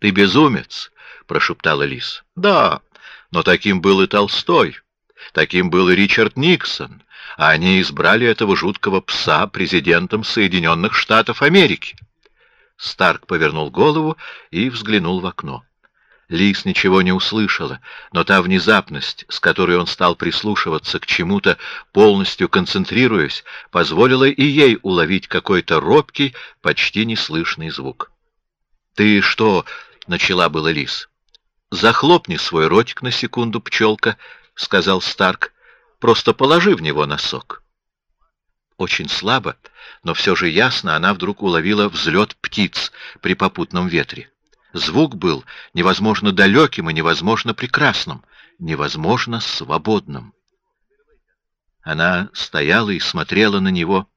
Ты безумец, прошептала Лис. Да, но таким был и Толстой, таким был и Ричард Никсон, а они избрали этого жуткого пса президентом Соединенных Штатов Америки. Старк повернул голову и взглянул в окно. Лис ничего не услышала, но та внезапность, с которой он стал прислушиваться к чему-то, полностью концентрируясь, позволила и ей уловить какой-то робкий, почти неслышный звук. «Ты что?» — начала было Лис. «Захлопни свой ротик на секунду, пчелка», — сказал Старк. «Просто положи в него носок». Очень слабо, но все же ясно она вдруг уловила взлет птиц при попутном ветре. Звук был невозможно далеким и невозможно прекрасным, невозможно свободным. Она стояла и смотрела на него.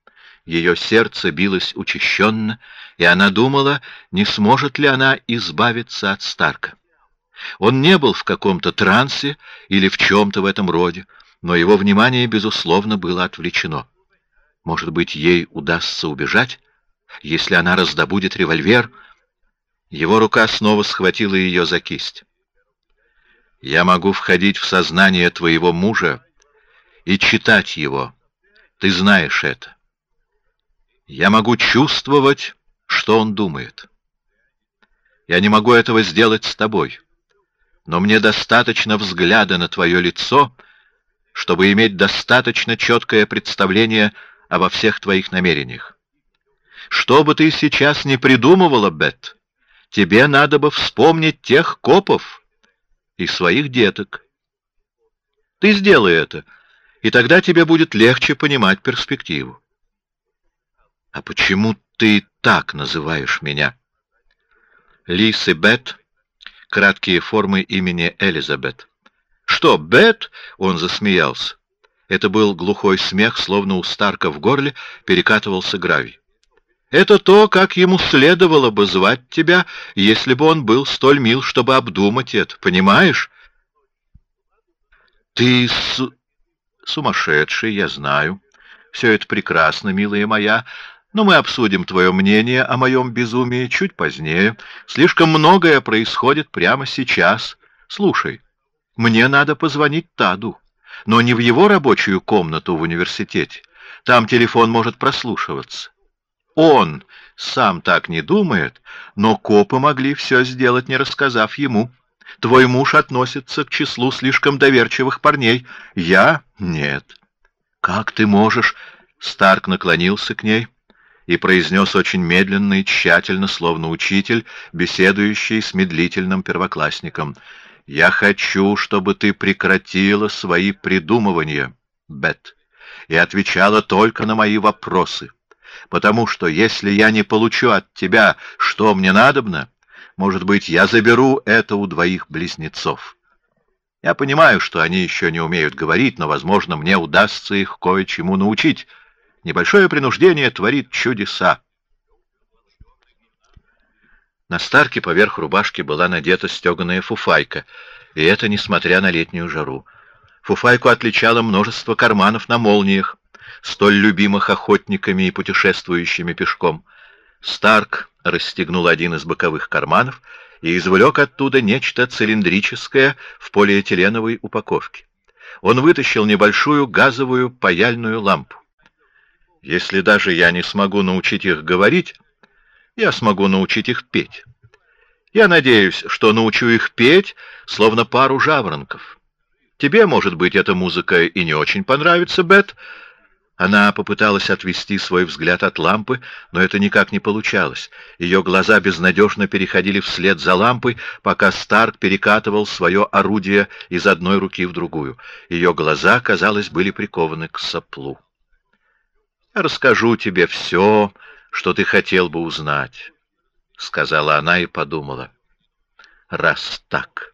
Ее сердце билось учащенно, и она думала, не сможет ли она избавиться от Старка. Он не был в каком-то трансе или в чем-то в этом роде, но его внимание, безусловно, было отвлечено. Может быть, ей удастся убежать, если она раздобудет револьвер — его рука снова схватила ее за кисть. «Я могу входить в сознание твоего мужа и читать его. Ты знаешь это. Я могу чувствовать, что он думает. Я не могу этого сделать с тобой, но мне достаточно взгляда на твое лицо, чтобы иметь достаточно четкое представление обо всех твоих намерениях. Что бы ты сейчас не придумывала, Бет, тебе надо бы вспомнить тех копов и своих деток. Ты сделай это, и тогда тебе будет легче понимать перспективу. А почему ты так называешь меня? Лис и Бет — краткие формы имени Элизабет. Что, Бет? Он засмеялся. Это был глухой смех, словно у Старка в горле перекатывался гравий. Это то, как ему следовало бы звать тебя, если бы он был столь мил, чтобы обдумать это. Понимаешь? Ты с... сумасшедший, я знаю. Все это прекрасно, милая моя, но мы обсудим твое мнение о моем безумии чуть позднее. Слишком многое происходит прямо сейчас. Слушай, мне надо позвонить Таду, но не в его рабочую комнату в университете. Там телефон может прослушиваться. Он сам так не думает, но копы могли все сделать, не рассказав ему. Твой муж относится к числу слишком доверчивых парней. Я — нет. Как ты можешь? Старк наклонился к ней и произнес очень медленно и тщательно, словно учитель, беседующий с медлительным первоклассником. «Я хочу, чтобы ты прекратила свои придумывания, Бет, и отвечала только на мои вопросы» потому что если я не получу от тебя, что мне надобно, может быть, я заберу это у двоих близнецов. Я понимаю, что они еще не умеют говорить, но, возможно, мне удастся их кое-чему научить. Небольшое принуждение творит чудеса. На старке поверх рубашки была надета стеганая фуфайка, и это несмотря на летнюю жару. Фуфайку отличало множество карманов на молниях, столь любимых охотниками и путешествующими пешком. Старк расстегнул один из боковых карманов и извлек оттуда нечто цилиндрическое в полиэтиленовой упаковке. Он вытащил небольшую газовую паяльную лампу. Если даже я не смогу научить их говорить, я смогу научить их петь. Я надеюсь, что научу их петь, словно пару жаворонков. Тебе, может быть, эта музыка и не очень понравится, Бет, она попыталась отвести свой взгляд от лампы, но это никак не получалось. Ее глаза безнадежно переходили вслед за лампой, пока Старк перекатывал свое орудие из одной руки в другую. Ее глаза, казалось, были прикованы к соплу. «Я расскажу тебе все, что ты хотел бы узнать», — сказала она и подумала. «Раз так».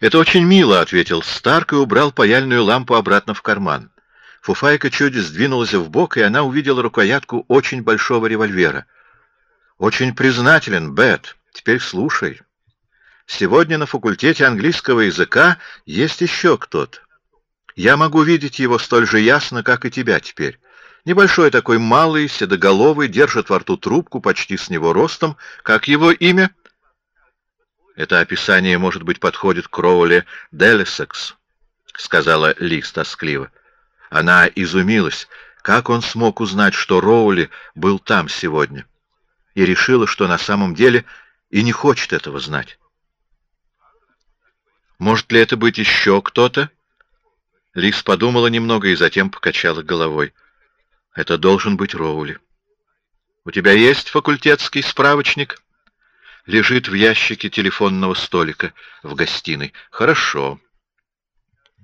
«Это очень мило», — ответил Старк и убрал паяльную лампу обратно в карман. Фуфайка чуть сдвинулась в бок, и она увидела рукоятку очень большого револьвера. «Очень признателен, Бет. Теперь слушай. Сегодня на факультете английского языка есть еще кто-то. Я могу видеть его столь же ясно, как и тебя теперь. Небольшой такой малый, седоголовый, держит во рту трубку почти с него ростом. Как его имя?» Это описание, может быть, подходит к Роуле Делесекс, сказала Лис тоскливо. Она изумилась, как он смог узнать, что Роули был там сегодня, и решила, что на самом деле и не хочет этого знать. Может ли это быть еще кто-то? Лис подумала немного и затем покачала головой. Это должен быть Роули. У тебя есть факультетский справочник? Лежит в ящике телефонного столика в гостиной. Хорошо.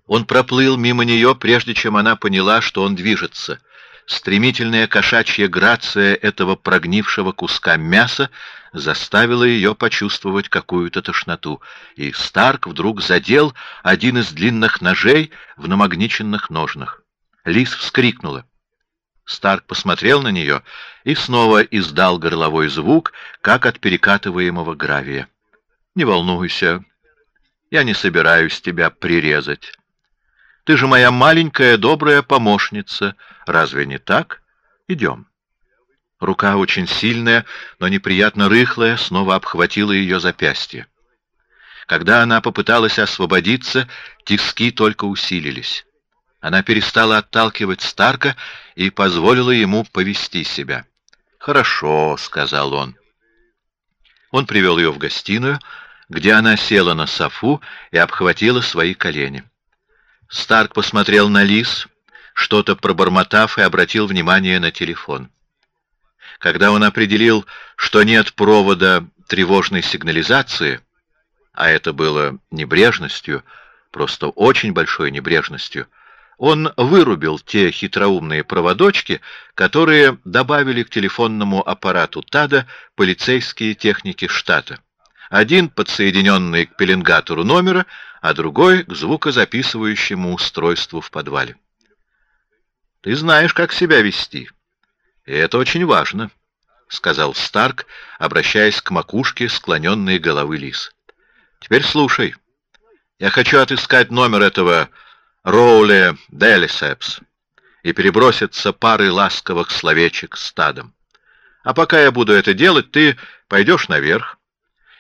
Он проплыл мимо нее, прежде чем она поняла, что он движется. Стремительная кошачья грация этого прогнившего куска мяса заставила ее почувствовать какую-то тошноту, и Старк вдруг задел один из длинных ножей в намагниченных ножнах. Лис вскрикнула. Старк посмотрел на нее и снова издал горловой звук, как от перекатываемого гравия. «Не волнуйся, я не собираюсь тебя прирезать. Ты же моя маленькая добрая помощница. Разве не так? Идем. Рука очень сильная, но неприятно рыхлая, снова обхватила ее запястье. Когда она попыталась освободиться, тиски только усилились. Она перестала отталкивать Старка и позволила ему повести себя. «Хорошо», — сказал он. Он привел ее в гостиную, где она села на софу и обхватила свои колени. Старк посмотрел на Лис, что-то пробормотав и обратил внимание на телефон. Когда он определил, что нет провода тревожной сигнализации, а это было небрежностью, просто очень большой небрежностью, он вырубил те хитроумные проводочки, которые добавили к телефонному аппарату ТАДа полицейские техники штата. Один подсоединенный к пеленгатору номера, а другой к звукозаписывающему устройству в подвале. Ты знаешь, как себя вести, и это очень важно, сказал Старк, обращаясь к макушке склоненной головы Лис. Теперь слушай. Я хочу отыскать номер этого Роуле Делисепс и переброситься парой ласковых словечек стадом. А пока я буду это делать, ты пойдешь наверх,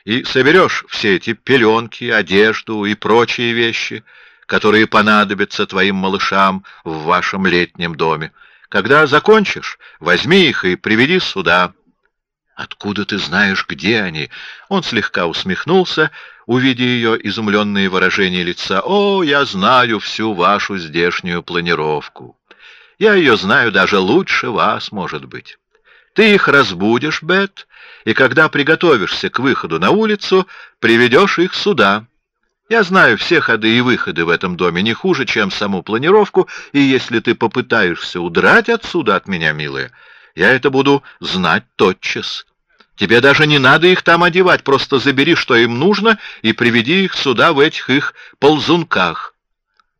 и соберешь все эти пеленки, одежду и прочие вещи, которые понадобятся твоим малышам в вашем летнем доме. Когда закончишь, возьми их и приведи сюда. Откуда ты знаешь, где они? Он слегка усмехнулся, увидя ее изумленные выражения лица. О, я знаю всю вашу здешнюю планировку. Я ее знаю даже лучше вас, может быть. Ты их разбудишь, Бет, и когда приготовишься к выходу на улицу, приведешь их сюда. Я знаю все ходы и выходы в этом доме не хуже, чем саму планировку, и если ты попытаешься удрать отсюда от меня, милая, я это буду знать тотчас. Тебе даже не надо их там одевать, просто забери, что им нужно, и приведи их сюда в этих их ползунках.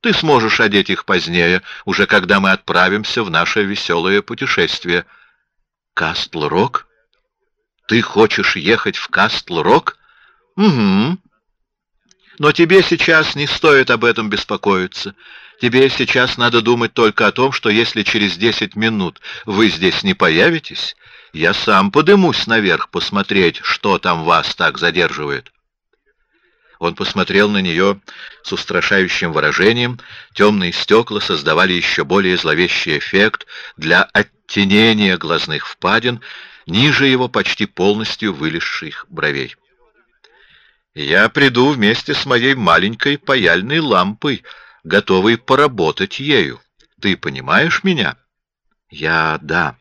Ты сможешь одеть их позднее, уже когда мы отправимся в наше веселое путешествие. Кастл-Рок? Ты хочешь ехать в Кастл-Рок? Угу. Но тебе сейчас не стоит об этом беспокоиться. Тебе сейчас надо думать только о том, что если через десять минут вы здесь не появитесь, я сам подымусь наверх посмотреть, что там вас так задерживает. Он посмотрел на нее с устрашающим выражением. Темные стекла создавали еще более зловещий эффект для оттенения глазных впадин, ниже его почти полностью вылезших бровей. «Я приду вместе с моей маленькой паяльной лампой, готовый поработать ею. Ты понимаешь меня?» «Я... да».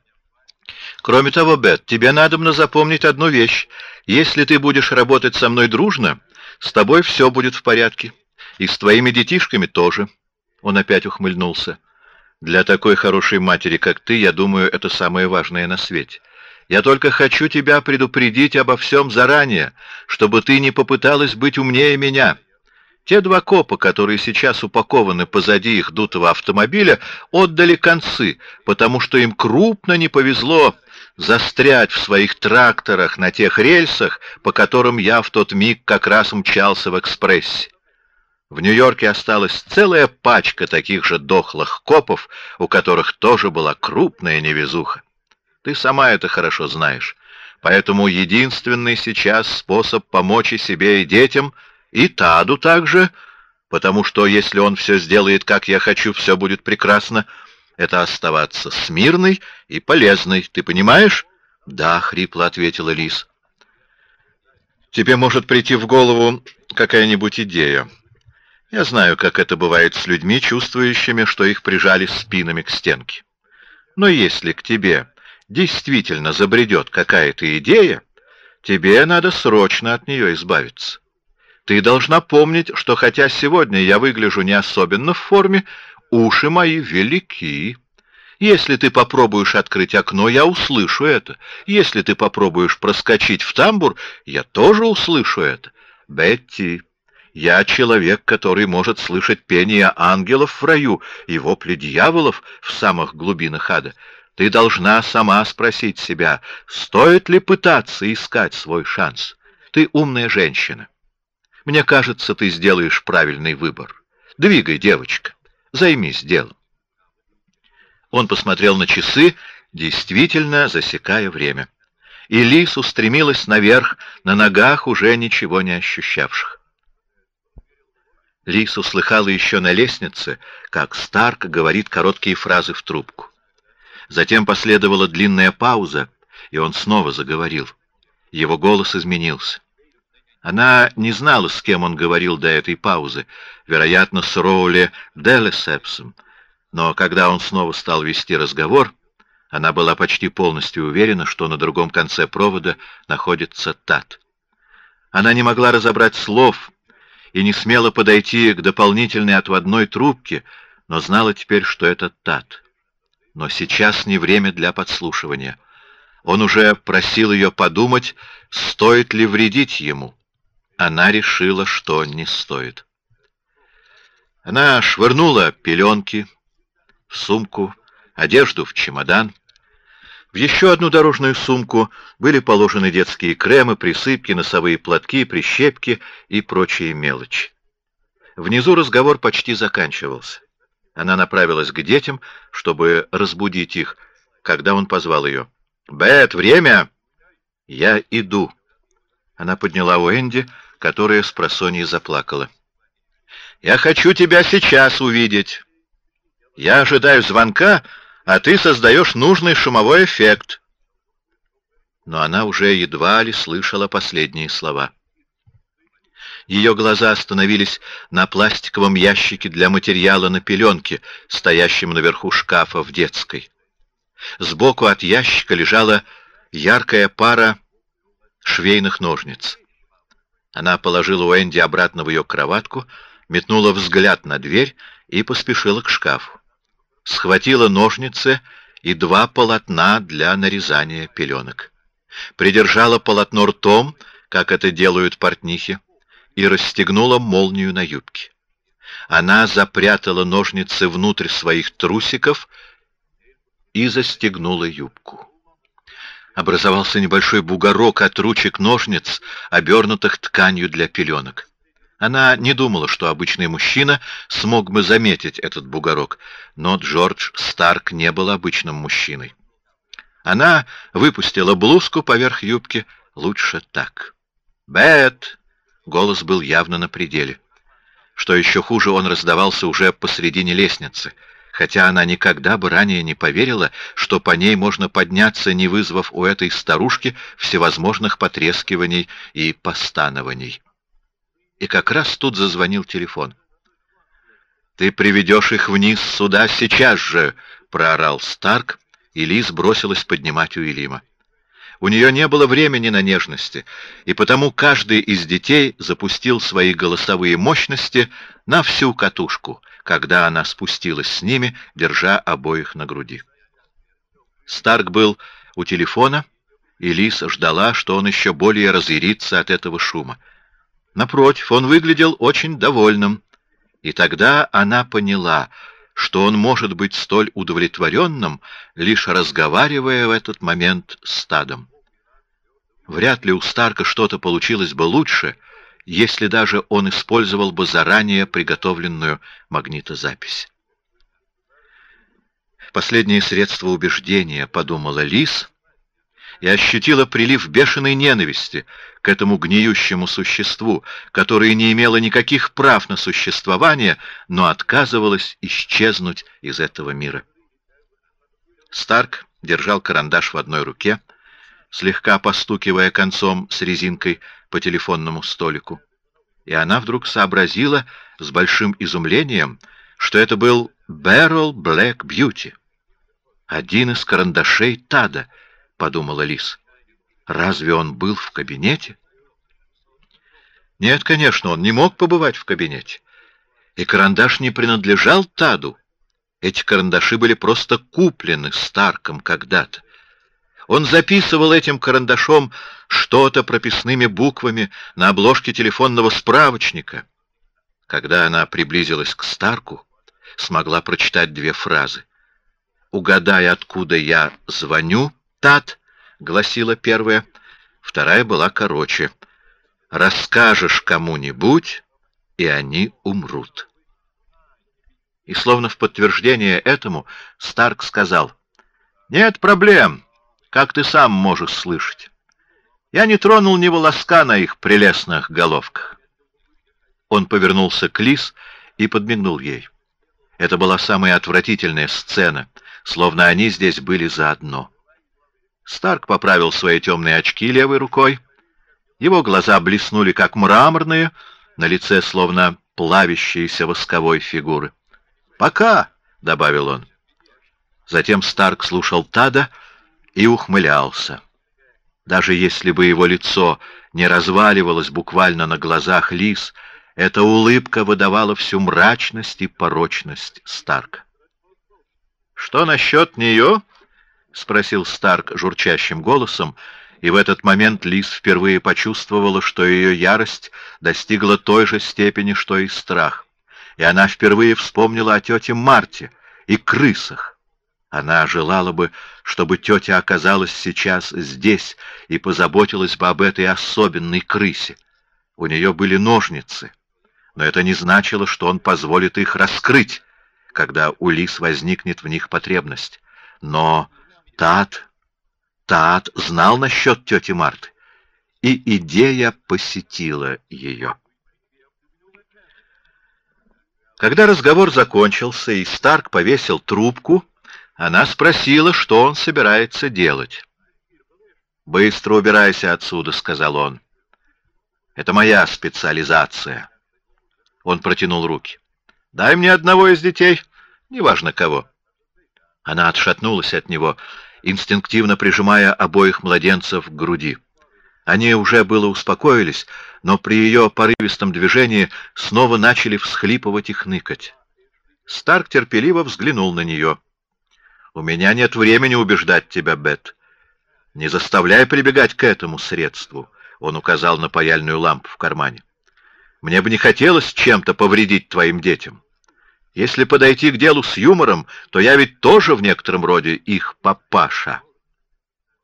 «Кроме того, Бет, тебе надо мне запомнить одну вещь. Если ты будешь работать со мной дружно, с тобой все будет в порядке. И с твоими детишками тоже». Он опять ухмыльнулся. «Для такой хорошей матери, как ты, я думаю, это самое важное на свете. Я только хочу тебя предупредить обо всем заранее, чтобы ты не попыталась быть умнее меня. Те два копа, которые сейчас упакованы позади их дутого автомобиля, отдали концы, потому что им крупно не повезло застрять в своих тракторах на тех рельсах, по которым я в тот миг как раз мчался в экспрессе. В Нью-Йорке осталась целая пачка таких же дохлых копов, у которых тоже была крупная невезуха. Ты сама это хорошо знаешь. Поэтому единственный сейчас способ помочь и себе, и детям, и Таду также, потому что если он все сделает, как я хочу, все будет прекрасно, это оставаться смирной и полезной, ты понимаешь? Да, хрипло ответила Лис. Тебе может прийти в голову какая-нибудь идея. Я знаю, как это бывает с людьми, чувствующими, что их прижали спинами к стенке. Но если к тебе действительно забредет какая-то идея, тебе надо срочно от нее избавиться. Ты должна помнить, что хотя сегодня я выгляжу не особенно в форме, уши мои велики. Если ты попробуешь открыть окно, я услышу это. Если ты попробуешь проскочить в тамбур, я тоже услышу это. Бетти, я человек, который может слышать пение ангелов в раю и вопли дьяволов в самых глубинах ада. Ты должна сама спросить себя, стоит ли пытаться искать свой шанс. Ты умная женщина. Мне кажется, ты сделаешь правильный выбор. Двигай, девочка, займись делом. Он посмотрел на часы, действительно засекая время. И Лис устремилась наверх, на ногах уже ничего не ощущавших. Лис услыхала еще на лестнице, как Старк говорит короткие фразы в трубку. Затем последовала длинная пауза, и он снова заговорил. Его голос изменился. Она не знала, с кем он говорил до этой паузы, вероятно, с Роули Делесепсом, но когда он снова стал вести разговор, она была почти полностью уверена, что на другом конце провода находится Тат. Она не могла разобрать слов и не смела подойти к дополнительной отводной трубке, но знала теперь, что это Тат. Но сейчас не время для подслушивания. Он уже просил ее подумать, стоит ли вредить ему. Она решила, что не стоит. Она швырнула пеленки в сумку, одежду в чемодан. В еще одну дорожную сумку были положены детские кремы, присыпки, носовые платки, прищепки и прочие мелочи. Внизу разговор почти заканчивался. Она направилась к детям, чтобы разбудить их, когда он позвал ее. «Бет, время!» «Я иду». Она подняла Уэнди, которая с просонья заплакала. «Я хочу тебя сейчас увидеть. Я ожидаю звонка, а ты создаешь нужный шумовой эффект». Но она уже едва ли слышала последние слова. Ее глаза остановились на пластиковом ящике для материала на пеленке, стоящем наверху шкафа в детской. Сбоку от ящика лежала яркая пара швейных ножниц. Она положила Уэнди обратно в ее кроватку, метнула взгляд на дверь и поспешила к шкафу. Схватила ножницы и два полотна для нарезания пеленок. Придержала полотно ртом, как это делают портнихи, и расстегнула молнию на юбке. Она запрятала ножницы внутрь своих трусиков и застегнула юбку. Образовался небольшой бугорок от ручек ножниц, обернутых тканью для пеленок. Она не думала, что обычный мужчина смог бы заметить этот бугорок, но Джордж Старк не был обычным мужчиной. Она выпустила блузку поверх юбки. Лучше так. «Бет!» Голос был явно на пределе. Что еще хуже, он раздавался уже посредине лестницы, хотя она никогда бы ранее не поверила, что по ней можно подняться, не вызвав у этой старушки всевозможных потрескиваний и постанований. И как раз тут зазвонил телефон. «Ты приведешь их вниз сюда сейчас же!» — проорал Старк, и Лиз бросилась поднимать Уильяма. У нее не было времени на нежности, и потому каждый из детей запустил свои голосовые мощности на всю катушку, когда она спустилась с ними, держа обоих на груди. Старк был у телефона, и Лис ждала, что он еще более разъярится от этого шума. Напротив, он выглядел очень довольным, и тогда она поняла — что он может быть столь удовлетворенным, лишь разговаривая в этот момент с стадом. Вряд ли у Старка что-то получилось бы лучше, если даже он использовал бы заранее приготовленную магнитозапись. Последнее средство убеждения, подумала Лис, и ощутила прилив бешеной ненависти к этому гниющему существу, которое не имело никаких прав на существование, но отказывалось исчезнуть из этого мира. Старк держал карандаш в одной руке, слегка постукивая концом с резинкой по телефонному столику. И она вдруг сообразила с большим изумлением, что это был Barrel Black Beauty. Один из карандашей Тада, подумала Лис. Разве он был в кабинете? Нет, конечно, он не мог побывать в кабинете. И карандаш не принадлежал Таду. Эти карандаши были просто куплены Старком когда-то. Он записывал этим карандашом что-то прописными буквами на обложке телефонного справочника. Когда она приблизилась к Старку, смогла прочитать две фразы. «Угадай, откуда я звоню, Тат», — гласила первая. Вторая была короче. «Расскажешь кому-нибудь, и они умрут». И словно в подтверждение этому Старк сказал, «Нет проблем, как ты сам можешь слышать. Я не тронул ни волоска на их прелестных головках». Он повернулся к Лис и подмигнул ей. Это была самая отвратительная сцена, словно они здесь были заодно. Старк поправил свои темные очки левой рукой. Его глаза блеснули, как мраморные, на лице словно плавящиеся восковой фигуры. «Пока!» — добавил он. Затем Старк слушал Тада и ухмылялся. Даже если бы его лицо не разваливалось буквально на глазах Лис, эта улыбка выдавала всю мрачность и порочность Старка. «Что насчет нее?» — спросил Старк журчащим голосом, и в этот момент Лис впервые почувствовала, что ее ярость достигла той же степени, что и страх и она впервые вспомнила о тете Марте и крысах. Она желала бы, чтобы тетя оказалась сейчас здесь и позаботилась бы об этой особенной крысе. У нее были ножницы, но это не значило, что он позволит их раскрыть, когда у Лис возникнет в них потребность. Но Тат, Тат знал насчет тети Марты, и идея посетила ее. Когда разговор закончился и Старк повесил трубку, она спросила, что он собирается делать. «Быстро убирайся отсюда», — сказал он. «Это моя специализация». Он протянул руки. «Дай мне одного из детей, неважно кого». Она отшатнулась от него, инстинктивно прижимая обоих младенцев к груди. Они уже было успокоились, но при ее порывистом движении снова начали всхлипывать и хныкать. Старк терпеливо взглянул на нее. «У меня нет времени убеждать тебя, Бет. Не заставляй прибегать к этому средству», — он указал на паяльную лампу в кармане. «Мне бы не хотелось чем-то повредить твоим детям. Если подойти к делу с юмором, то я ведь тоже в некотором роде их папаша».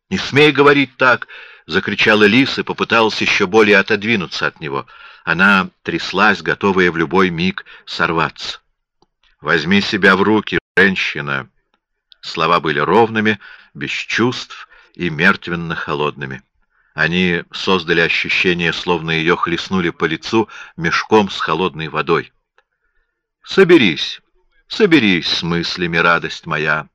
«Не смей говорить так!» — закричала Лис и попыталась еще более отодвинуться от него. Она тряслась, готовая в любой миг сорваться. «Возьми себя в руки, женщина!» Слова были ровными, без чувств и мертвенно-холодными. Они создали ощущение, словно ее хлестнули по лицу мешком с холодной водой. «Соберись, соберись с мыслями, радость моя!»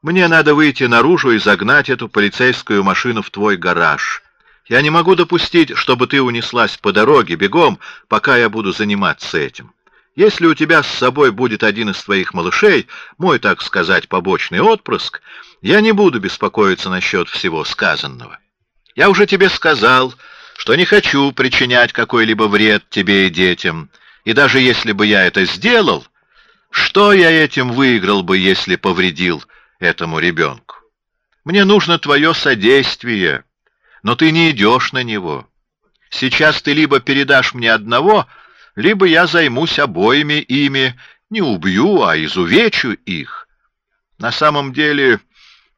Мне надо выйти наружу и загнать эту полицейскую машину в твой гараж. Я не могу допустить, чтобы ты унеслась по дороге бегом, пока я буду заниматься этим. Если у тебя с собой будет один из твоих малышей, мой, так сказать, побочный отпрыск, я не буду беспокоиться насчет всего сказанного. Я уже тебе сказал, что не хочу причинять какой-либо вред тебе и детям, и даже если бы я это сделал, что я этим выиграл бы, если повредил этому ребенку. Мне нужно твое содействие, но ты не идешь на него. Сейчас ты либо передашь мне одного, либо я займусь обоими ими, не убью, а изувечу их. На самом деле,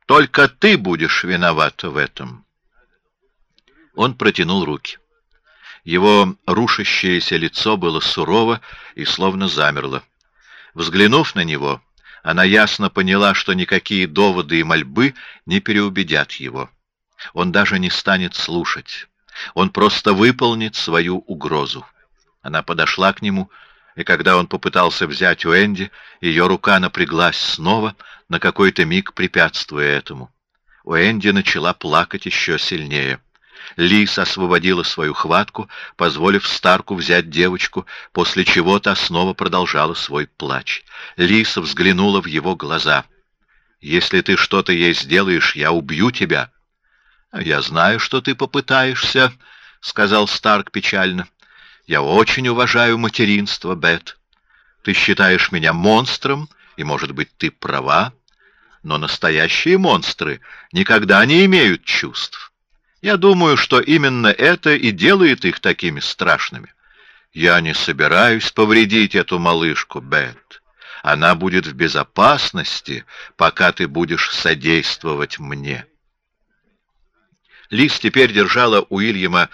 только ты будешь виноват в этом. Он протянул руки. Его рушащееся лицо было сурово и словно замерло. Взглянув на него, она ясно поняла, что никакие доводы и мольбы не переубедят его. Он даже не станет слушать. Он просто выполнит свою угрозу. Она подошла к нему, и когда он попытался взять у Энди, ее рука напряглась снова, на какой-то миг препятствуя этому. У Энди начала плакать еще сильнее. Лис освободила свою хватку, позволив Старку взять девочку, после чего та снова продолжала свой плач. Лиса взглянула в его глаза. «Если ты что-то ей сделаешь, я убью тебя». «Я знаю, что ты попытаешься», — сказал Старк печально. «Я очень уважаю материнство, Бет. Ты считаешь меня монстром, и, может быть, ты права, но настоящие монстры никогда не имеют чувств. Я думаю, что именно это и делает их такими страшными. Я не собираюсь повредить эту малышку, Бет. Она будет в безопасности, пока ты будешь содействовать мне. Лиз теперь держала Уильяма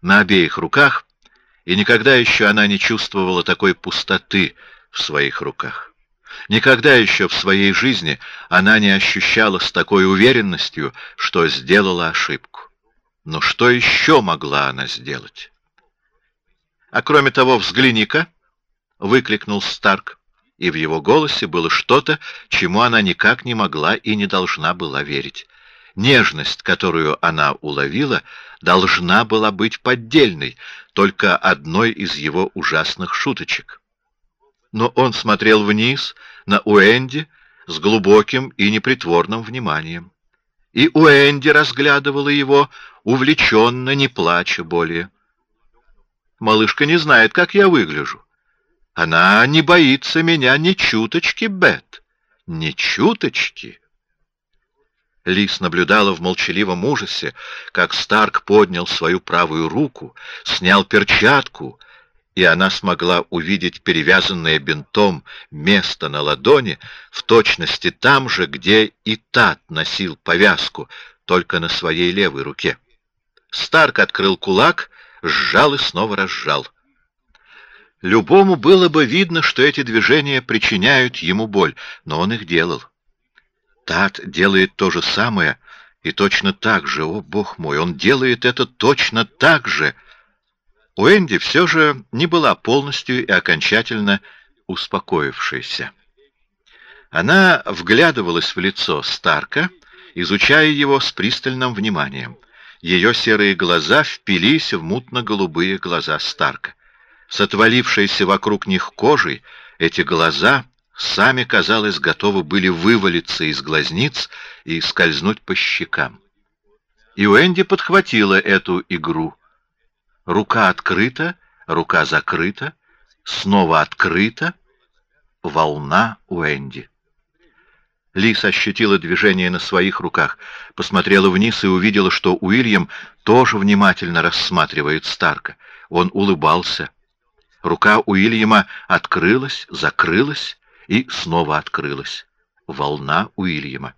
на обеих руках, и никогда еще она не чувствовала такой пустоты в своих руках. Никогда еще в своей жизни она не ощущала с такой уверенностью, что сделала ошибку. Но что еще могла она сделать? А кроме того, взгляни-ка, Старк, и в его голосе было что-то, чему она никак не могла и не должна была верить. Нежность, которую она уловила, должна была быть поддельной, только одной из его ужасных шуточек. Но он смотрел вниз на Уэнди с глубоким и непритворным вниманием. И Уэнди разглядывала его, увлеченно, не плача более. Малышка не знает, как я выгляжу. Она не боится меня ни чуточки, Бет, ни чуточки. Лис наблюдала в молчаливом ужасе, как Старк поднял свою правую руку, снял перчатку, и она смогла увидеть перевязанное бинтом место на ладони в точности там же, где и Тат носил повязку, только на своей левой руке. Старк открыл кулак, сжал и снова разжал. Любому было бы видно, что эти движения причиняют ему боль, но он их делал. Тат делает то же самое и точно так же, о бог мой, он делает это точно так же. У Энди все же не была полностью и окончательно успокоившейся. Она вглядывалась в лицо Старка, изучая его с пристальным вниманием. Ее серые глаза впились в мутно-голубые глаза Старка. С отвалившейся вокруг них кожей эти глаза сами, казалось, готовы были вывалиться из глазниц и скользнуть по щекам. И Уэнди подхватила эту игру. Рука открыта, рука закрыта, снова открыта. Волна Уэнди. Лис ощутила движение на своих руках, посмотрела вниз и увидела, что Уильям тоже внимательно рассматривает Старка. Он улыбался. Рука Уильяма открылась, закрылась, и снова открылась. Волна Уильяма.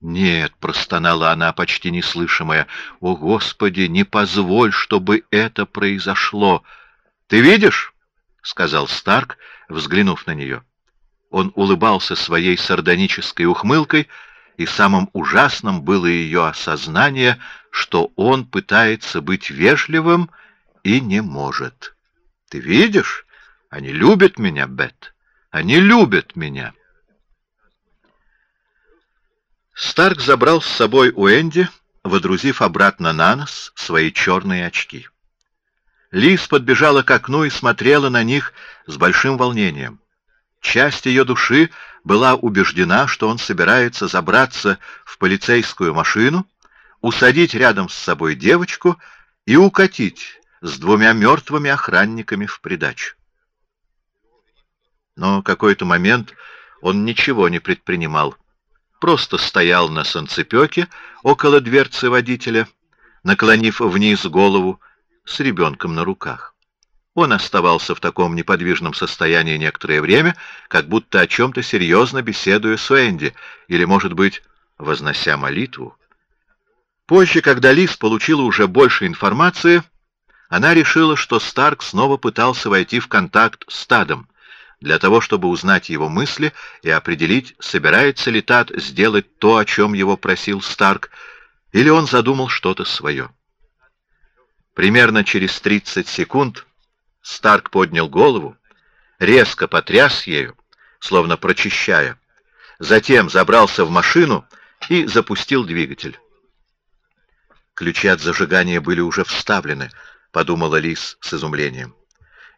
«Нет», — простонала она, почти неслышимая, — «О, Господи, не позволь, чтобы это произошло!» «Ты видишь?» — сказал Старк, взглянув на нее. Он улыбался своей сардонической ухмылкой, и самым ужасным было ее осознание, что он пытается быть вежливым и не может. «Ты видишь? Они любят меня, Бет. Они любят меня. Старк забрал с собой у Энди, водрузив обратно на нос свои черные очки. Лиз подбежала к окну и смотрела на них с большим волнением. Часть ее души была убеждена, что он собирается забраться в полицейскую машину, усадить рядом с собой девочку и укатить с двумя мертвыми охранниками в придачу. Но какой-то момент он ничего не предпринимал. Просто стоял на санцепёке около дверцы водителя, наклонив вниз голову с ребенком на руках. Он оставался в таком неподвижном состоянии некоторое время, как будто о чем-то серьезно беседуя с Энди, или, может быть, вознося молитву. Позже, когда Лиз получила уже больше информации, она решила, что Старк снова пытался войти в контакт с стадом, для того, чтобы узнать его мысли и определить, собирается ли Тат сделать то, о чем его просил Старк, Или он задумал что-то свое. Примерно через 30 секунд Старк поднял голову, резко потряс ею, словно прочищая, затем забрался в машину и запустил двигатель. Ключи от зажигания были уже вставлены, подумала Лис с изумлением.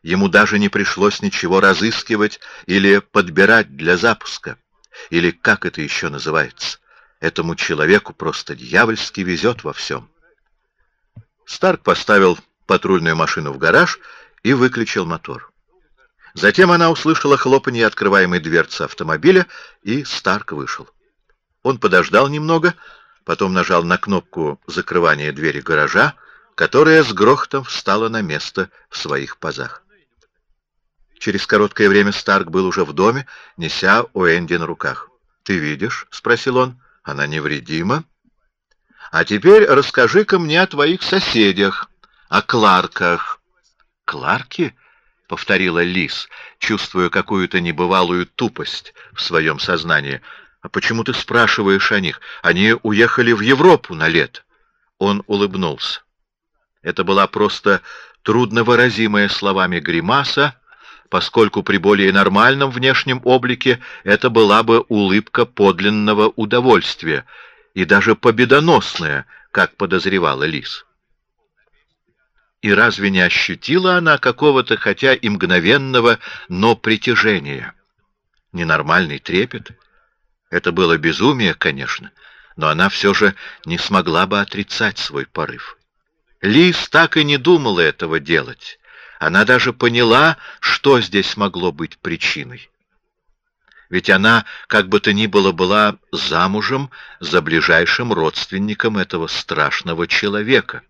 Ему даже не пришлось ничего разыскивать или подбирать для запуска, или как это еще называется. Этому человеку просто дьявольски везет во всем. Старк поставил патрульную машину в гараж и выключил мотор. Затем она услышала хлопанье открываемой дверцы автомобиля, и Старк вышел. Он подождал немного, потом нажал на кнопку закрывания двери гаража, которая с грохотом встала на место в своих пазах. Через короткое время Старк был уже в доме, неся Уэнди на руках. «Ты видишь?» — спросил он. «Она невредима?» «А теперь расскажи-ка мне о твоих соседях, о Кларках». «Кларки?» — повторила Лис, чувствуя какую-то небывалую тупость в своем сознании. «А почему ты спрашиваешь о них? Они уехали в Европу на лето». Он улыбнулся. Это была просто трудновыразимая словами гримаса, поскольку при более нормальном внешнем облике это была бы улыбка подлинного удовольствия и даже победоносная, как подозревала Лис. И разве не ощутила она какого-то, хотя и мгновенного, но притяжения? Ненормальный трепет? Это было безумие, конечно, но она все же не смогла бы отрицать свой порыв. Лис так и не думала этого делать. Она даже поняла, что здесь могло быть причиной. Ведь она, как бы то ни было, была замужем за ближайшим родственником этого страшного человека.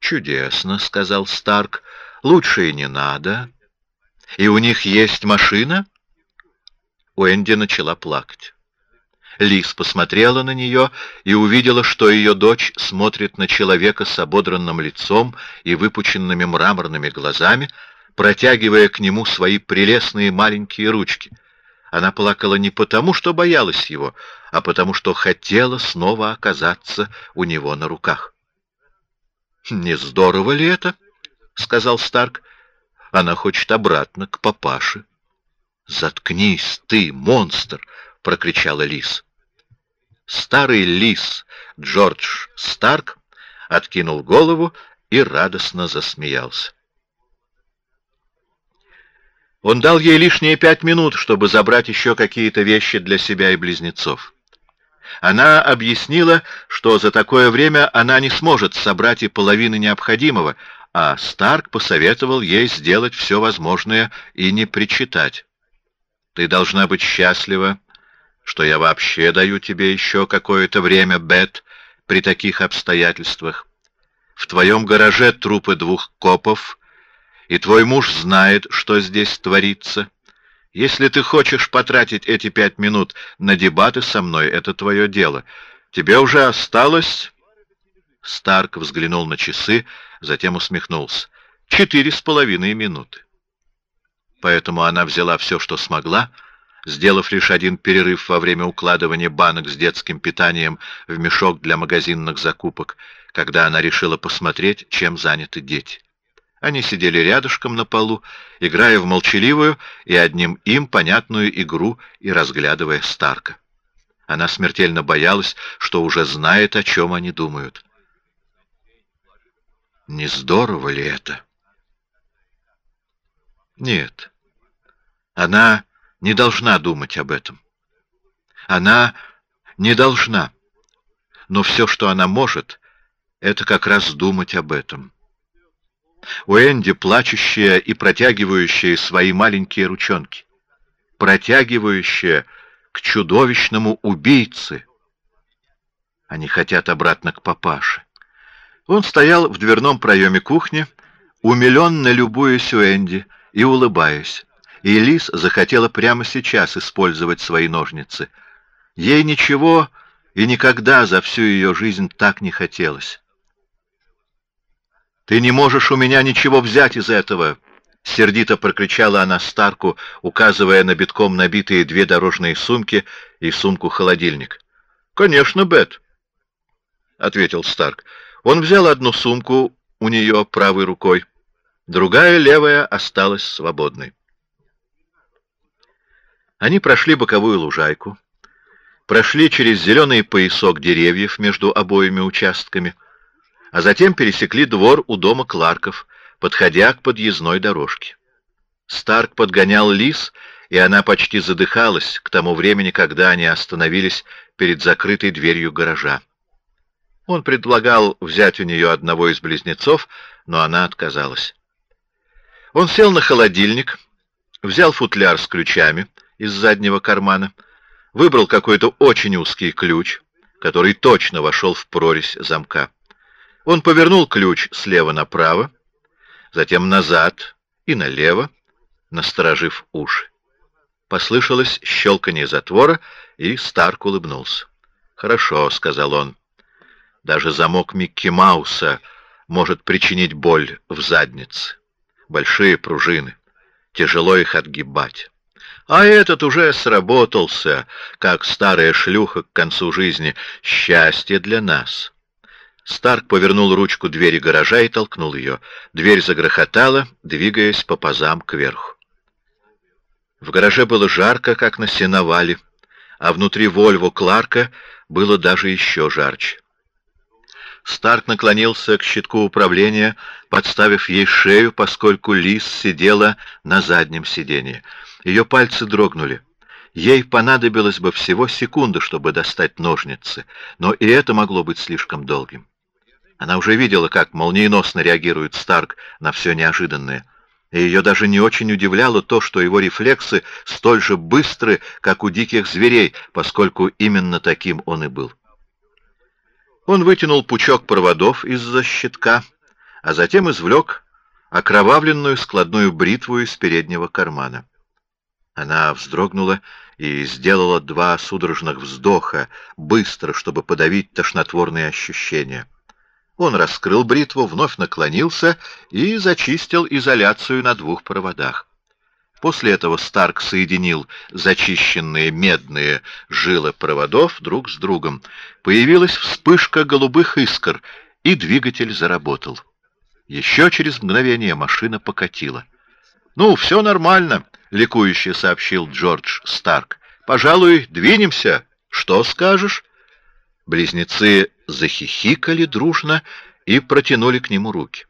«Чудесно», — сказал Старк, — «лучше и не надо. И у них есть машина?» Уэнди начала плакать. Лис посмотрела на нее и увидела, что ее дочь смотрит на человека с ободранным лицом и выпученными мраморными глазами, протягивая к нему свои прелестные маленькие ручки. Она плакала не потому, что боялась его, а потому, что хотела снова оказаться у него на руках. «Не здорово ли это?» — сказал Старк. «Она хочет обратно, к папаше». «Заткнись, ты, монстр!» — прокричала Лис. Старый лис Джордж Старк откинул голову и радостно засмеялся. Он дал ей лишние пять минут, чтобы забрать еще какие-то вещи для себя и близнецов. Она объяснила, что за такое время она не сможет собрать и половины необходимого, а Старк посоветовал ей сделать все возможное и не причитать. «Ты должна быть счастлива, что я вообще даю тебе еще какое-то время, Бет, при таких обстоятельствах. В твоем гараже трупы двух копов, и твой муж знает, что здесь творится. Если ты хочешь потратить эти пять минут на дебаты со мной, это твое дело. Тебе уже осталось...» Старк взглянул на часы, затем усмехнулся. «Четыре с половиной минуты». Поэтому она взяла все, что смогла, — сделав лишь один перерыв во время укладывания банок с детским питанием в мешок для магазинных закупок, когда она решила посмотреть, чем заняты дети. Они сидели рядышком на полу, играя в молчаливую и одним им понятную игру и разглядывая Старка. Она смертельно боялась, что уже знает, о чем они думают. Не здорово ли это? Нет. Она не должна думать об этом. Она не должна. Но все, что она может, это как раз думать об этом. У Энди плачущая и протягивающая свои маленькие ручонки. Протягивающая к чудовищному убийце. Они хотят обратно к папаше. Он стоял в дверном проеме кухни, умиленно любуясь у Энди и улыбаясь и Лис захотела прямо сейчас использовать свои ножницы. Ей ничего и никогда за всю ее жизнь так не хотелось. «Ты не можешь у меня ничего взять из этого!» Сердито прокричала она Старку, указывая на битком набитые две дорожные сумки и сумку-холодильник. «Конечно, Бет!» — ответил Старк. Он взял одну сумку у нее правой рукой, другая, левая, осталась свободной. Они прошли боковую лужайку, прошли через зеленый поясок деревьев между обоими участками, а затем пересекли двор у дома Кларков, подходя к подъездной дорожке. Старк подгонял лис, и она почти задыхалась к тому времени, когда они остановились перед закрытой дверью гаража. Он предлагал взять у нее одного из близнецов, но она отказалась. Он сел на холодильник, взял футляр с ключами из заднего кармана, выбрал какой-то очень узкий ключ, который точно вошел в прорезь замка. Он повернул ключ слева направо, затем назад и налево, насторожив уши. Послышалось щелканье затвора, и Старк улыбнулся. «Хорошо», — сказал он. «Даже замок Микки Мауса может причинить боль в заднице. Большие пружины. Тяжело их отгибать. А этот уже сработался, как старая шлюха к концу жизни. Счастье для нас». Старк повернул ручку двери гаража и толкнул ее. Дверь загрохотала, двигаясь по пазам кверху. В гараже было жарко, как на сеновале, а внутри Вольво Кларка было даже еще жарче. Старк наклонился к щитку управления, подставив ей шею, поскольку Лис сидела на заднем сиденье. Ее пальцы дрогнули. Ей понадобилось бы всего секунда, чтобы достать ножницы, но и это могло быть слишком долгим. Она уже видела, как молниеносно реагирует Старк на все неожиданное. И ее даже не очень удивляло то, что его рефлексы столь же быстры, как у диких зверей, поскольку именно таким он и был. Он вытянул пучок проводов из-за щитка, а затем извлек окровавленную складную бритву из переднего кармана. Она вздрогнула и сделала два судорожных вздоха, быстро, чтобы подавить тошнотворные ощущения. Он раскрыл бритву, вновь наклонился и зачистил изоляцию на двух проводах. После этого Старк соединил зачищенные медные жилы проводов друг с другом. Появилась вспышка голубых искр, и двигатель заработал. Еще через мгновение машина покатила. «Ну, все нормально», — ликующе сообщил Джордж Старк. «Пожалуй, двинемся. Что скажешь?» Близнецы захихикали дружно и протянули к нему руки.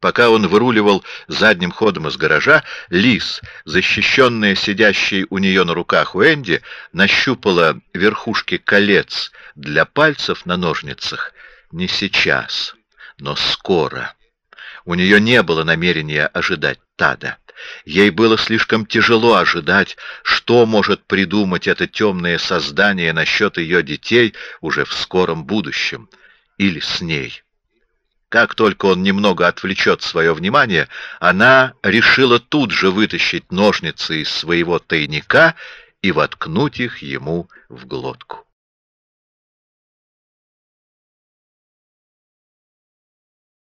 Пока он выруливал задним ходом из гаража, Лис, защищенная сидящей у нее на руках у Энди, нащупала верхушки колец для пальцев на ножницах. Не сейчас, но скоро. У нее не было намерения ожидать Тада. Ей было слишком тяжело ожидать, что может придумать это темное создание насчет ее детей уже в скором будущем или с ней. Как только он немного отвлечет свое внимание, она решила тут же вытащить ножницы из своего тайника и воткнуть их ему в глотку.